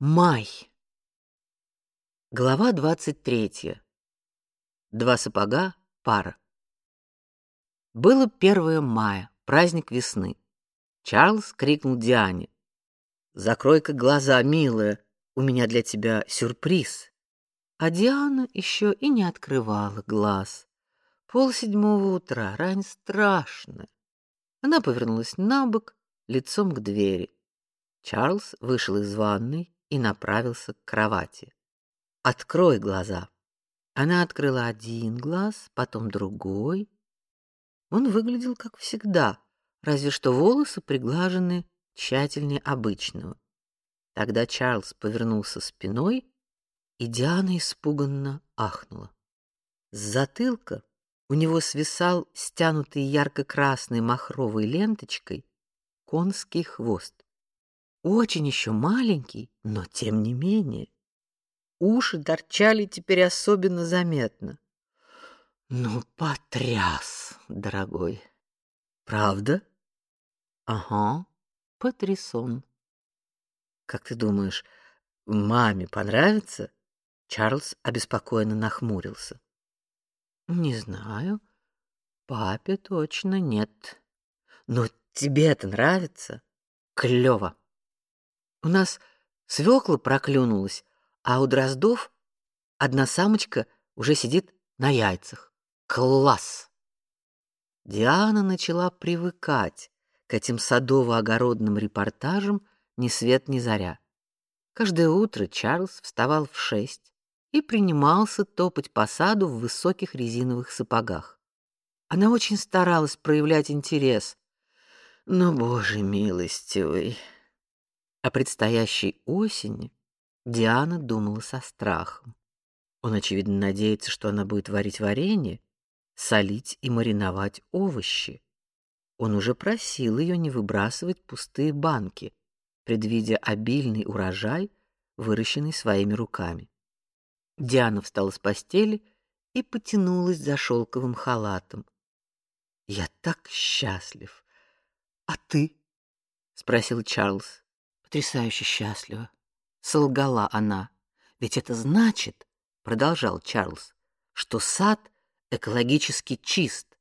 Май. Глава 23. Два сапога, пара. Было 1 мая, праздник весны. Чарльз крикнул Диане: "Закрой-ка глаза, милая, у меня для тебя сюрприз". А Диана еще и не открывала глаз. Пол седьмого утра, рань страшная. Она повернулась на бок, лицом к двери. Чарльз вышел из ванной и направился к кровати. Открой глаза. Она открыла один глаз, потом другой. Он выглядел как всегда, разве что волосы приглажены тщательнее обычного. Тогда Чарльз повернулся спиной, и Диана испуганно ахнула. С затылка у него свисал стянутый ярко-красной махровой ленточкой конский хвост. Очень еще маленький, но тем не менее. Уши торчали теперь особенно заметно. Ну, потряс, дорогой. Правда? Ага, потрясон. Как ты думаешь, маме понравится? Чарльз обеспокоенно нахмурился. Не знаю. Папе точно нет. Но тебе это нравится? Клево. У нас свекла проклюнулась, а у дроздов одна самочка уже сидит на яйцах. Класс! Диана начала привыкать к этим садово-огородным репортажам ни свет ни заря. Каждое утро Чарльз вставал в шесть и принимался топать по саду в высоких резиновых сапогах. Она очень старалась проявлять интерес, но, боже милостивый, о предстоящей осени Диана думала со страхом. Он очевидно надеется, что она будет варить варенье, солить и мариновать овощи. Он уже просил ее не выбрасывать пустые банки, предвидя обильный урожай, выращенный своими руками. Диана встала с постели и потянулась за шелковым халатом. Я так счастлив. А ты? спросил Чарльз. Потрясающе счастлива, солгала она. Ведь это значит, продолжал Чарльз, что сад экологически чист.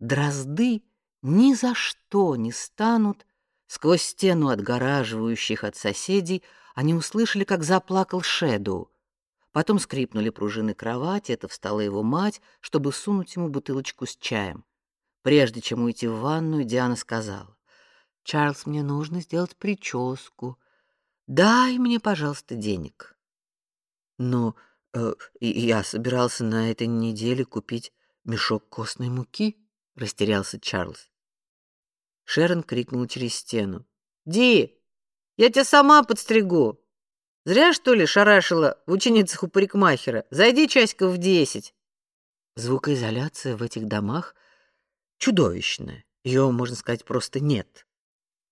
Дрозды ни за что не станут сквозь стену отгораживающих от соседей, они услышали, как заплакал Шэдоу. Потом скрипнули пружины кровати, это встала его мать, чтобы сунуть ему бутылочку с чаем. Прежде чем уйти в ванную, Диана сказала: Чарльз, мне нужно сделать прическу. Дай мне, пожалуйста, денег. Но э, я собирался на этой неделе купить мешок костной муки, растерялся Чарльз. Шерон крикнул через стену: "Ди, я тебя сама подстригу. Зря что ли шарашила в ученицах у парикмахера. Зайди часиков в десять". Звукоизоляция в этих домах чудовищная. Ее, можно сказать, просто нет.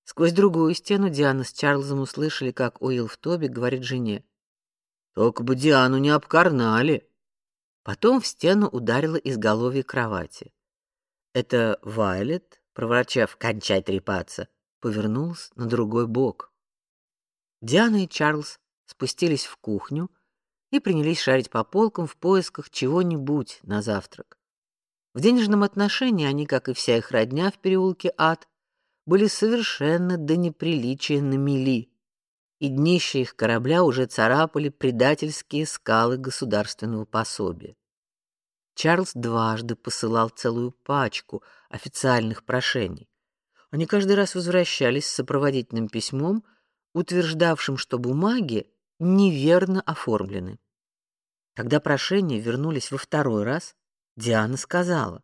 Сквозь другую стену Диана с Чарльзом услышали, как Уилл в Тоби говорит жене: "Только бы Диану не обкарнали". Потом в стену ударила изголовье кровати. Это Вайлет, проворчав «кончай трепаться», повернулась на другой бок. Диана и Чарльз спустились в кухню и принялись шарить по полкам в поисках чего-нибудь на завтрак. В денежном отношении они, как и вся их родня в переулке Ад, были совершенно до неприличия на мели, и днище их корабля уже царапали предательские скалы государственного пособия. Чарльз дважды посылал целую пачку официальных прошений. Они каждый раз возвращались с сопроводительным письмом, утверждавшим, что бумаги неверно оформлены. Когда прошения вернулись во второй раз, Диана сказала: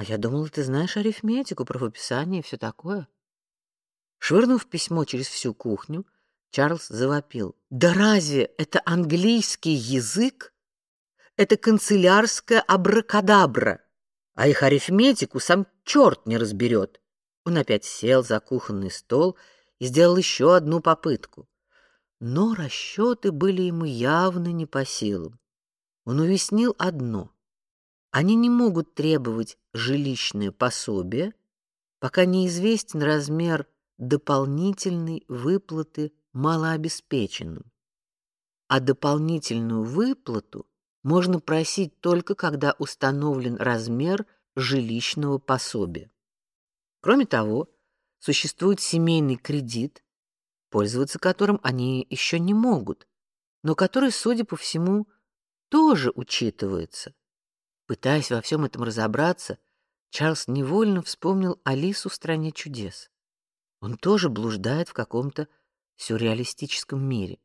а я думала, ты знаешь арифметику, правописание и все такое. Швырнув письмо через всю кухню, Чарльз завопил: "Да разве это английский язык? Это канцелярская абракадабра, а их арифметику сам черт не разберет". Он опять сел за кухонный стол и сделал еще одну попытку. Но расчеты были ему явно не по силам. Он уяснил одно: они не могут требовать жилищное пособие, пока неизвестен размер дополнительной выплаты малообеспеченным. а дополнительную выплату можно просить только когда установлен размер жилищного пособия. Кроме того, существует семейный кредит, пользоваться которым они еще не могут, но который, судя по всему, тоже учитывается. Пытаясь во всем этом разобраться, Чарльз невольно вспомнил Алису в стране чудес. Он тоже блуждает в каком-то сюрреалистическом мире.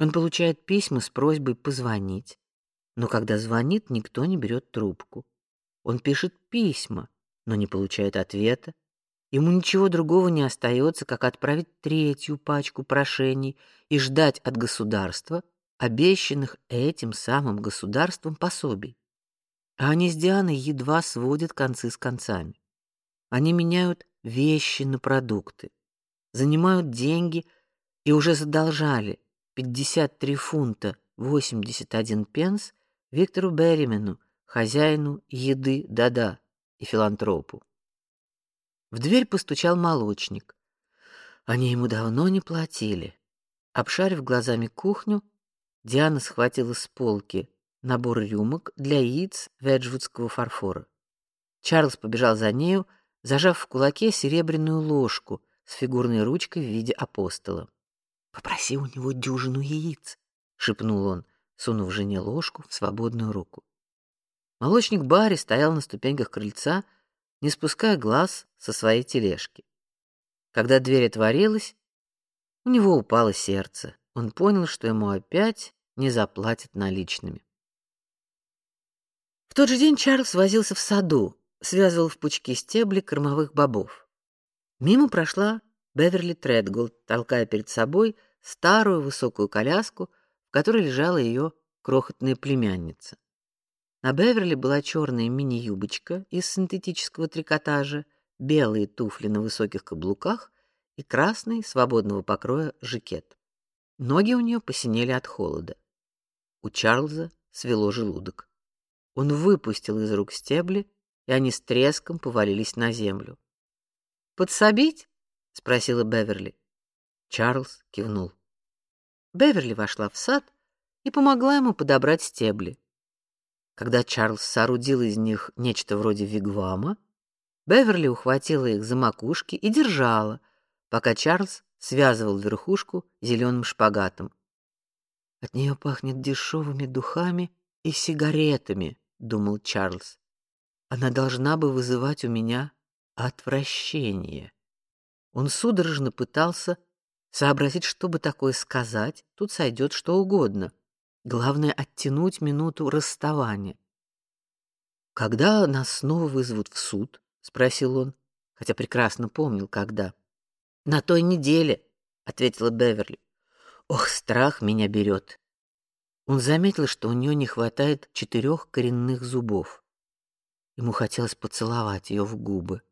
Он получает письма с просьбой позвонить, но когда звонит, никто не берет трубку. Он пишет письма, но не получает ответа. Ему ничего другого не остается, как отправить третью пачку прошений и ждать от государства обещанных этим самым государством пособий. А они с Дианой едва сводят концы с концами. Они меняют вещи на продукты, занимают деньги и уже задолжали 53 фунта 81 пенс Виктору Берримену, хозяину еды да-да и филантропу. В дверь постучал молочник. Они ему давно не платили. Обшарив глазами кухню, Диана схватила с полки набор рюмок для яиц веджвудского фарфора. Чарльз побежал за нею, зажав в кулаке серебряную ложку с фигурной ручкой в виде апостола. Попроси у него дюжину яиц, шепнул он, сунув жене ложку в свободную руку. Молочник Барри стоял на ступеньках крыльца, не спуская глаз со своей тележки. Когда дверь отворилась, у него упало сердце. Он понял, что ему опять не заплатят наличными. В тот же день Чарльз возился в саду, связывал в пучки стебли кормовых бобов. Мимо прошла Беверли Тредголд, толкая перед собой старую высокую коляску, в которой лежала ее крохотная племянница. На Беверли была черная мини-юбочка из синтетического трикотажа, белые туфли на высоких каблуках и красный свободного покроя жакет. Ноги у нее посинели от холода. У Чарльза свело желудок. Он выпустил из рук стебли, и они с треском повалились на землю. "Подсобить?" спросила Беверли. Чарльз кивнул. Беверли вошла в сад и помогла ему подобрать стебли. Когда Чарльз соорудил из них нечто вроде вигвама, Беверли ухватила их за макушки и держала, пока Чарльз связывал верхушку зеленым шпагатом. От нее пахнет дешевыми духами и сигаретами, думал Чарльз. Она должна бы вызывать у меня отвращение. Он судорожно пытался сообразить, что бы такое сказать. Тут сойдет что угодно. Главное оттянуть минуту расставания. Когда нас снова вызовут в суд? спросил он, хотя прекрасно помнил, когда. На той неделе, ответила Беверли. Ох, страх меня берет. Он заметил, что у нее не хватает четырех коренных зубов. Ему хотелось поцеловать ее в губы.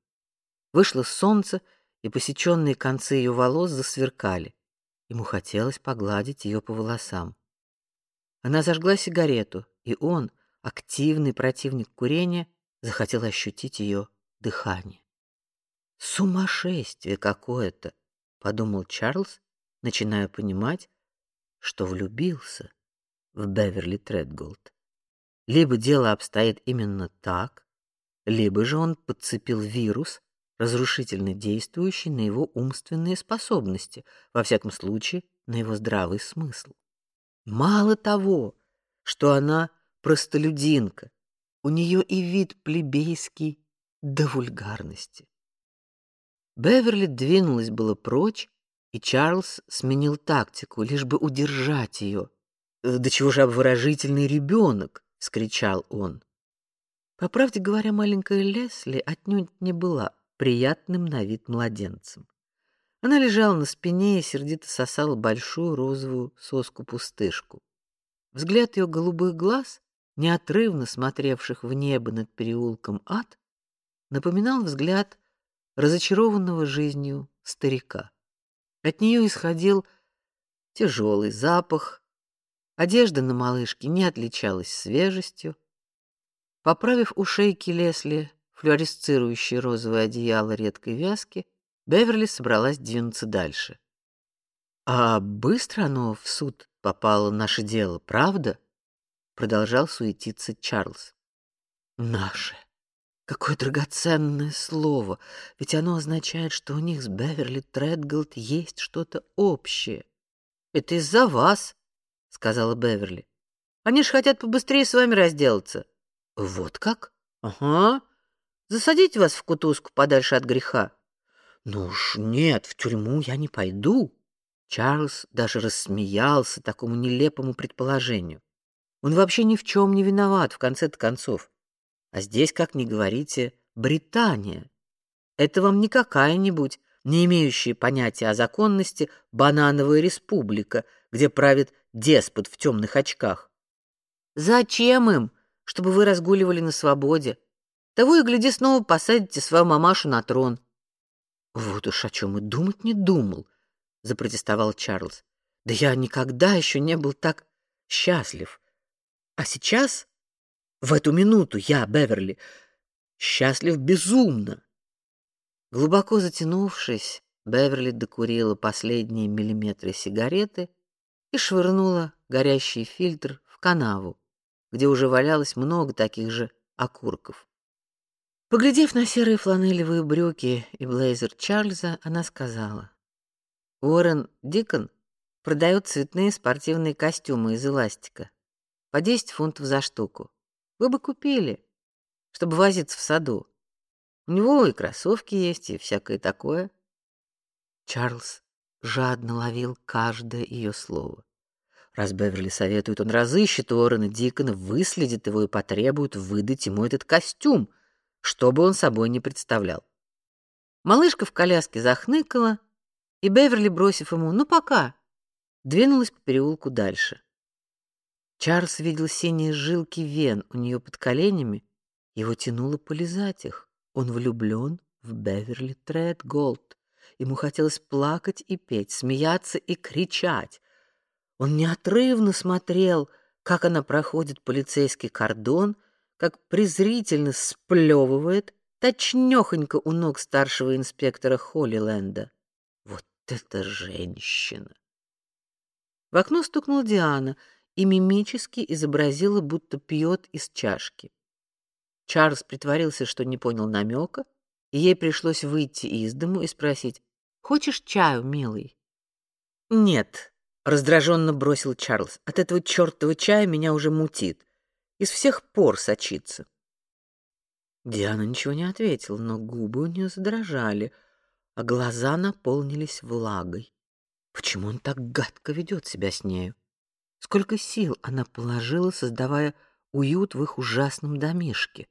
Вышло солнце, и посеченные концы ее волос засверкали. Ему хотелось погладить ее по волосам. Она зажгла сигарету, и он, активный противник курения, захотел ощутить ее дыхание. Сумасшествие какое-то, подумал Чарльз, начиная понимать, что влюбился в Беверли Тредголд. Либо дело обстоит именно так, либо же он подцепил вирус, разрушительно действующий на его умственные способности, во всяком случае, на его здравый смысл. Мало того, что она простолюдинка, у нее и вид плебейский до вульгарности. Беверли двинулась было прочь, и Чарльз сменил тактику, лишь бы удержать ее. "Да чего же обворожительный ребенок!» — скричал он. По правде говоря, маленькая Лесли отнюдь не была приятным на вид младенцем. Она лежала на спине и сердито сосала большую розовую соску-пустышку. Взгляд ее голубых глаз, неотрывно смотревших в небо над переулком Ад, напоминал взгляд разочарованного жизнью старика. От нее исходил тяжелый запах. Одежда на малышке не отличалась свежестью. Поправив у шейки Лесли флуоресцирующее розовое одеяло редкой вязки, Беверли собралась двинуться дальше. А быстро оно в суд попало наше дело, правда? Продолжал суетиться Чарльз. Наше. Какое драгоценное слово, ведь оно означает, что у них с Беверли Тредголд есть что-то общее. Это из-за вас, сказала Беверли. Они ж хотят побыстрее с вами разделаться. Вот как? Ага. Засадить вас в кутузку подальше от греха. Ну уж нет, в тюрьму я не пойду. Чарльз даже рассмеялся такому нелепому предположению. Он вообще ни в чем не виноват в конце-то концов. А здесь, как ни говорите, Британия. Это вам не какая-нибудь не имеющая понятия о законности банановая республика, где правит деспот в темных очках. Зачем им, чтобы вы разгуливали на свободе? Того и гляди, снова посадите свою мамашу на трон. Вот уж о чем и думать не думал, запротестовал Чарльз. Да я никогда еще не был так счастлив. А сейчас, в эту минуту, я, Беверли, счастлив безумно. Глубоко затянувшись, Беверли докурила последние миллиметры сигареты и швырнула горящий фильтр в канаву, где уже валялось много таких же окурков. Поглядев на серые фланелевые брюки и блейзер Чарльза, она сказала: "Уоррен Дикон продает цветные спортивные костюмы из эластика по 10 фунтов за штуку. Вы бы купили, чтобы возиться в саду. У него и кроссовки есть, и всякое такое". Чарльз жадно ловил каждое ее слово. Раз Беверли советует, он разыщет Уоррена Дикона, выследит его и потребует выдать ему этот костюм, что бы он собой не представлял. Малышка в коляске захныкала, и Беверли, бросив ему «ну пока», двинулась по переулку дальше. Чарльз видел синие жилки вен у нее под коленями, его тянуло полизать их. Он влюблен в Беверли Тредголд. Ему хотелось плакать и петь, смеяться и кричать. Он неотрывно смотрел, как она проходит полицейский кордон, как презрительно сплевывает, точнёхонько у ног старшего инспектора Холлиленда. Вот это женщина! В окно стукнула Диана и мимически изобразила, будто пьет из чашки. Чарльз притворился, что не понял намека, и ей пришлось выйти из дому и спросить: "Хочешь чаю, милый?" "Нет", раздраженно бросил Чарльз. От этого чертова чая меня уже мутит. Из всех пор сочится. Диана ничего не ответила, но губы у нее задрожали, а глаза наполнились влагой. Почему он так гадко ведет себя с нею? Сколько сил она положила, создавая уют в их ужасном домишке.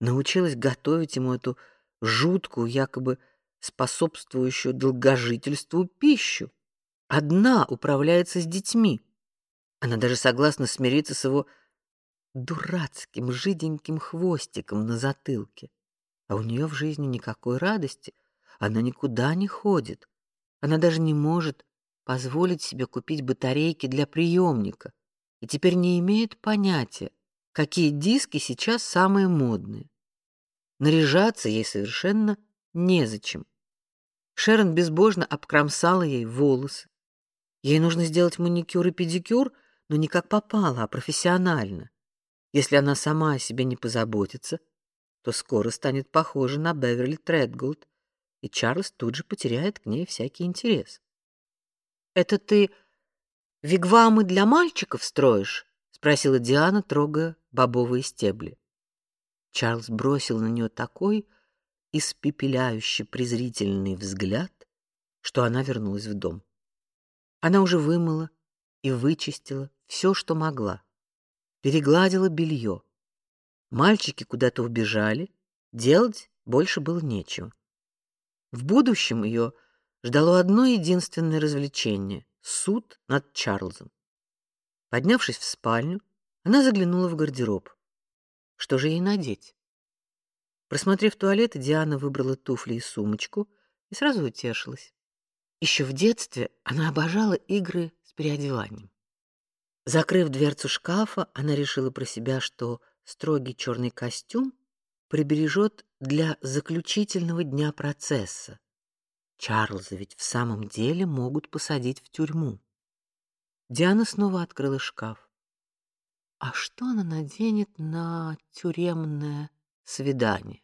Научилась готовить ему эту жуткую, якобы способствующую долгожительству пищу одна управляется с детьми. Она даже согласна смириться с его дурацким жиденьким хвостиком на затылке. А у нее в жизни никакой радости, она никуда не ходит. Она даже не может позволить себе купить батарейки для приемника и теперь не имеет понятия, какие диски сейчас самые модные. Наряжаться ей совершенно незачем. Шерон безбожно обкромсала ей волосы, Ей нужно сделать маникюр и педикюр, но не как попало, а профессионально. Если она сама о себе не позаботится, то скоро станет похожа на Беверли Тредголд, и Чарльз тут же потеряет к ней всякий интерес. Это ты вигвамы для мальчиков строишь? спросила Диана, трогая бобовые стебли. Чарльз бросил на нее такой испепеляющий презрительный взгляд, что она вернулась в дом. Она уже вымыла и вычистила все, что могла. Перегладила белье. Мальчики куда-то убежали, делать больше было нечего. В будущем ее ждало одно единственное развлечение суд над Чарльзом. Поднявшись в спальню, она заглянула в гардероб. Что же ей надеть? Просмотрев туалет, Диана выбрала туфли и сумочку и сразу утешилась. Еще в детстве она обожала игры с переодеванием. Закрыв дверцу шкафа, она решила про себя, что строгий черный костюм прибережет для заключительного дня процесса. Чарльза ведь в самом деле могут посадить в тюрьму. Диана снова открыла шкаф. А что она наденет на тюремное свидание?